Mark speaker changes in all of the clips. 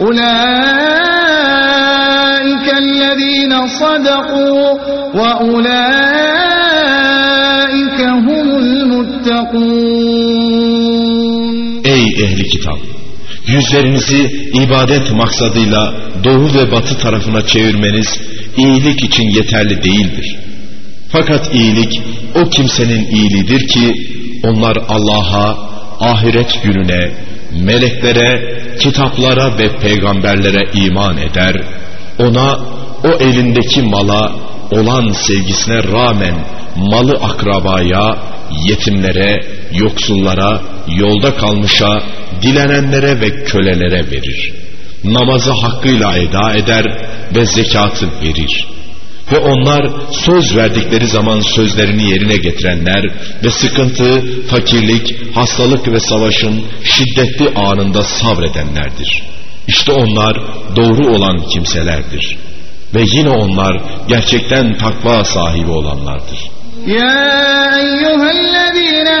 Speaker 1: أولئك الذين صدقوا وأولئك هم المتقون
Speaker 2: Ey ehli kitap! Yüzlerinizi ibadet maksadıyla doğu ve batı tarafına çevirmeniz iyilik için yeterli değildir. Fakat iyilik o kimsenin iyiliğidir ki onlar Allah'a, ahiret gününe, meleklere, kitaplara ve peygamberlere iman eder, ona o elindeki mala olan sevgisine rağmen malı akrabaya, yetimlere, yoksullara, yolda kalmışa, dilenenlere ve kölelere verir. Namazı hakkıyla eda eder ve zekatı verir.'' Ve onlar söz verdikleri zaman sözlerini yerine getirenler ve sıkıntı, fakirlik, hastalık ve savaşın şiddetli anında sabredenlerdir. İşte onlar doğru olan kimselerdir. Ve yine onlar gerçekten takva sahibi olanlardır.
Speaker 1: Ya eyyühellezine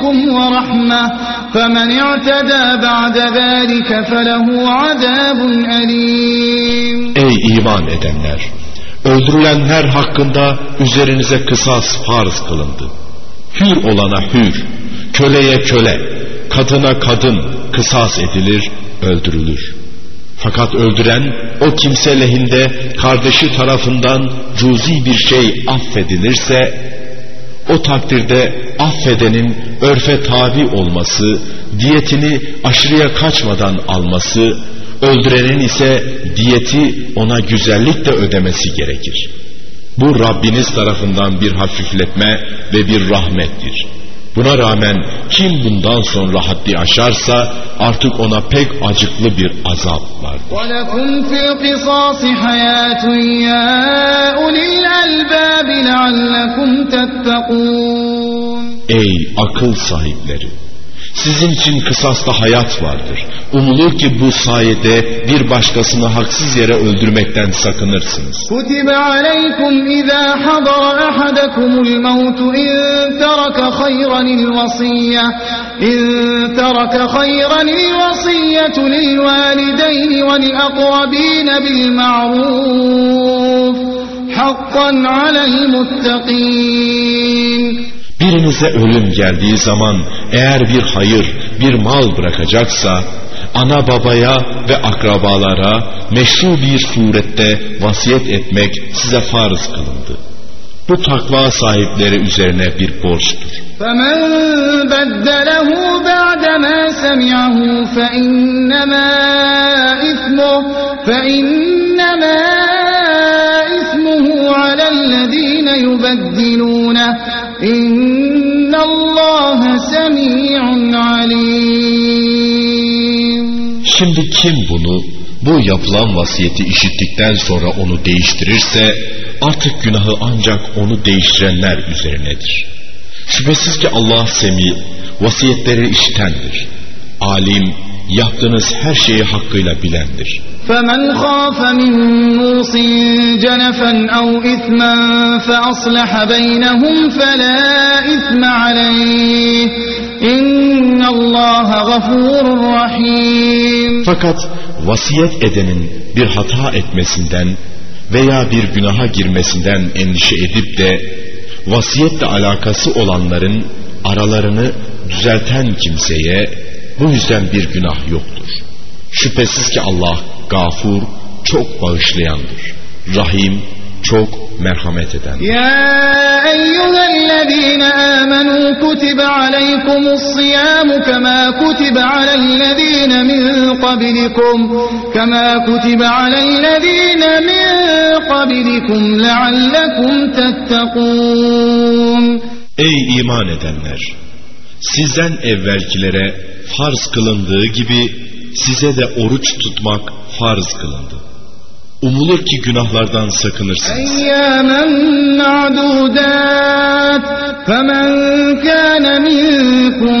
Speaker 1: ربكم ورحمة فمن اعتدى بعد ذلك فله عذاب أليم
Speaker 2: Ey iman edenler! Öldürülenler hakkında üzerinize kısas farz kılındı. Hür olana hür, köleye köle, kadına kadın kısas edilir, öldürülür. Fakat öldüren o kimse lehinde kardeşi tarafından cüzi bir şey affedilirse o takdirde affedenin örfe tabi olması, diyetini aşırıya kaçmadan alması, öldürenin ise diyeti ona güzellikle ödemesi gerekir. Bu Rabbiniz tarafından bir hafifletme ve bir rahmettir. Buna rağmen kim bundan sonra haddi aşarsa artık ona pek acıklı bir azap
Speaker 1: var.
Speaker 2: Ey akıl sahipleri! Sizin için kısasta hayat vardır. Umulur ki bu sayede bir başkasını haksız yere öldürmekten sakınırsınız.
Speaker 1: Kutibe aleykum izâ hadara ahadakumul mevtu in tereke hayranil vasiyye in tereke hayranil vasiyyetu lil valideyni vel akrabine bil ma'ruf hakkan alel muttaqin
Speaker 2: Birinize ölüm geldiği zaman eğer bir hayır, bir mal bırakacaksa ana babaya ve akrabalara meşru bir surette vasiyet etmek size farz kılındı. Bu takva sahipleri üzerine bir borçtur.
Speaker 1: فمن بدله بعدما سمعه فإنما إثمه فإنما إثمه على الذين يبدلونه İnnallâhe semî'un alîm.
Speaker 2: Şimdi kim bunu, bu yapılan vasiyeti işittikten sonra onu değiştirirse, artık günahı ancak onu değiştirenler üzerinedir. Şüphesiz ki Allah semi, vasiyetleri işitendir. Alim, yaptığınız her şeyi hakkıyla bilendir.
Speaker 1: فمن خاف من موص جنفا أو إثما فأصلح بينهم فلا إثم عليه إن الله غفور رحيم
Speaker 2: Fakat vasiyet edenin bir hata etmesinden veya bir günaha girmesinden endişe edip de vasiyetle alakası olanların aralarını düzelten kimseye bu yüzden bir günah yoktur. Şüphesiz ki Allah gafur, çok bağışlayandır. Rahim, çok merhamet eden.
Speaker 1: Ya eyyühellezine amenu kutibe aleykumus siyamu kema kutibe alellezine min kablikum kema kutibe alellezine min kablikum leallekum tettekûn.
Speaker 2: Ey iman edenler! Sizden evvelkilere farz kılındığı gibi size de oruç tutmak farz kılındı. Umulur ki günahlardan sakınırsınız.
Speaker 1: أياما معدودات فمن كان منكم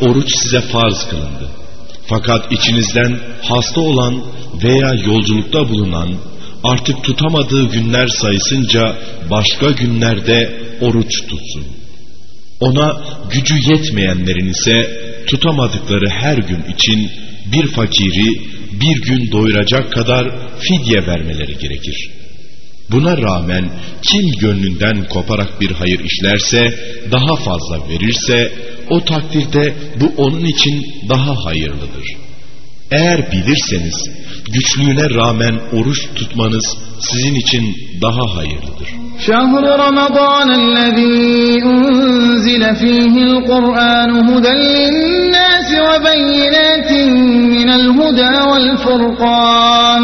Speaker 2: oruç size farz kılındı. Fakat içinizden hasta olan veya yolculukta bulunan artık tutamadığı günler sayısınca başka günlerde oruç tutsun. Ona gücü yetmeyenlerin ise tutamadıkları her gün için bir fakiri bir gün doyuracak kadar fidye vermeleri gerekir. Buna rağmen kim gönlünden koparak bir hayır işlerse, daha fazla verirse, o takdirde bu onun için daha hayırlıdır. Eğer bilirseniz, güçlüğüne rağmen oruç tutmanız sizin için daha hayırlıdır.
Speaker 1: شهر رمضان الذي أنزل فيه القرآن هدى للناس وبينات من الهدى والفرقان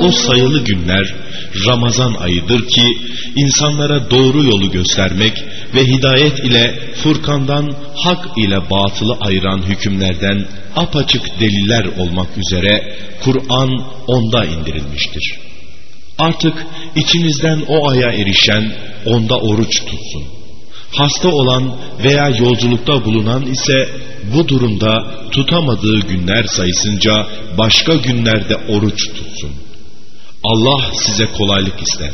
Speaker 2: O sayılı günler Ramazan ayıdır ki insanlara doğru yolu göstermek ve hidayet ile Furkan'dan hak ile batılı ayıran hükümlerden apaçık deliller olmak üzere Kur'an onda indirilmiştir. Artık içinizden o aya erişen onda oruç tutsun. Hasta olan veya yolculukta bulunan ise bu durumda tutamadığı günler sayısınca başka günlerde oruç tutsun. Allah size kolaylık ister.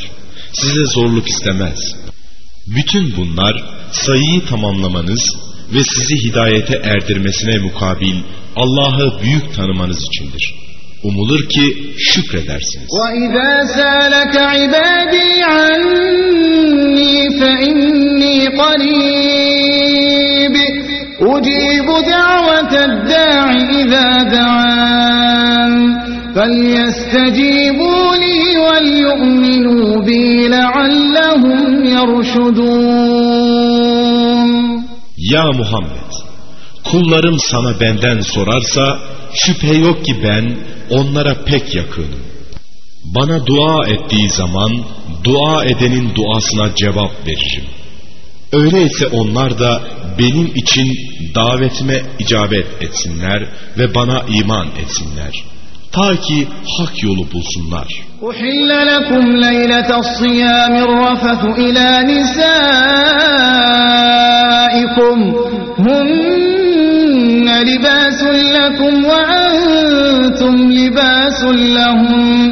Speaker 2: Size zorluk istemez. Bütün bunlar sayıyı tamamlamanız ve sizi hidayete erdirmesine mukabil Allah'ı büyük tanımanız içindir. Umulur ki şükredersiniz.
Speaker 1: وَإِذَا سَأَلَكَ عِبَادِي عَنِّي فَإِنِّي قَرِيبٌ أُجِيبُ دَعْوَةَ الدَّاعِ إِذَا دَعَانِ فَلْيَسْتَجِيبُوا لِي وَلْيُؤْمِنُوا بِي لَعَلَّهُمْ يَرْشُدُونَ
Speaker 2: Ya Muhammed! Kullarım sana benden sorarsa şüphe yok ki ben onlara pek yakınım. Bana dua ettiği zaman dua edenin duasına cevap veririm. Öyleyse onlar da benim için davetime icabet etsinler ve bana iman etsinler. Ta ki hak yolu bulsunlar.
Speaker 1: أحل لكم ليلة الصيام الرفث إلى نسائكم هن لباس لكم وأنتم لباس لهم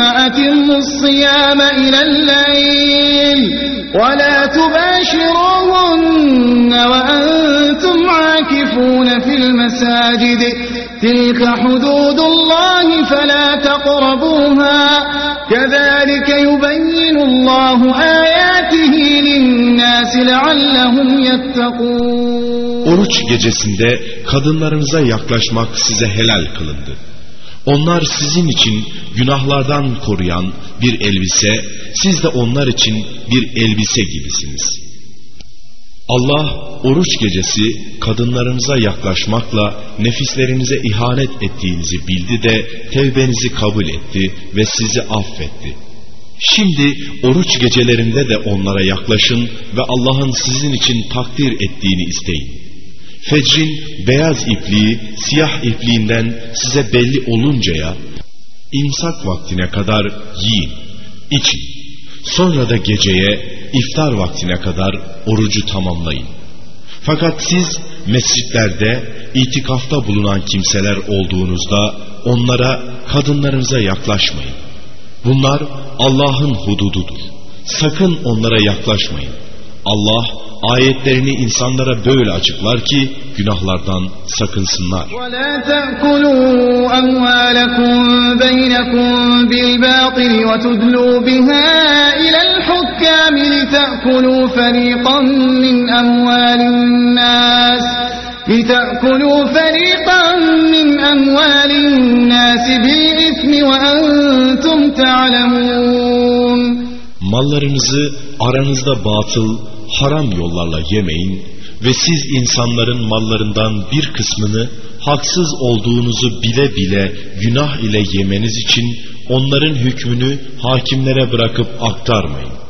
Speaker 1: ثم أتموا الصيام إلى الليل ولا تباشروهن وأنتم عاكفون في المساجد تلك حدود الله فلا تقربوها كذلك يبين الله آياته للناس لعلهم يتقون
Speaker 2: Oruç gecesinde kadınlarınıza yaklaşmak size helal kılındı. Onlar sizin için günahlardan koruyan bir elbise, siz de onlar için bir elbise gibisiniz. Allah oruç gecesi kadınlarınıza yaklaşmakla nefislerinize ihanet ettiğinizi bildi de tevbenizi kabul etti ve sizi affetti. Şimdi oruç gecelerinde de onlara yaklaşın ve Allah'ın sizin için takdir ettiğini isteyin. Fecrin beyaz ipliği siyah ipliğinden size belli oluncaya imsak vaktine kadar yiyin, için. Sonra da geceye iftar vaktine kadar orucu tamamlayın. Fakat siz mescitlerde itikafta bulunan kimseler olduğunuzda onlara kadınlarınıza yaklaşmayın. Bunlar Allah'ın hudududur. Sakın onlara yaklaşmayın. Allah ayetlerini insanlara böyle açıklar ki günahlardan sakınsınlar.
Speaker 1: وَلَا تَأْكُلُوا أَمْوَالَكُمْ بَيْنَكُمْ بِالْبَاطِلِ وَتُدْلُوا بِهَا إِلَى الْحُكَّامِ لِتَأْكُلُوا فَرِيقًا مِنْ أَمْوَالِ النَّاسِ لِتَأْكُلُوا فَرِيقًا مِنْ أَمْوَالِ النَّاسِ بِالْإِثْمِ وَأَنْتُمْ تَعْلَمُونَ
Speaker 2: Mallarınızı aranızda batıl, haram yollarla yemeyin ve siz insanların mallarından bir kısmını haksız olduğunuzu bile bile günah ile yemeniz için onların hükmünü hakimlere bırakıp aktarmayın.